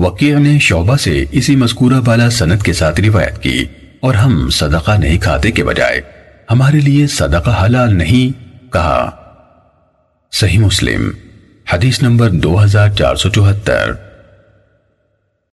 وقیع نے شعبہ سے اسی مذکورہ بالا سند کے ساتھ روایت کی اور ہم صدقہ نہیں کھاتے کے بجائے ہمارے لیے صدقہ حلال نہیں کہا۔ صحیح مسلم، حدیث نمبر دو ہزار چار سو چوہتر۔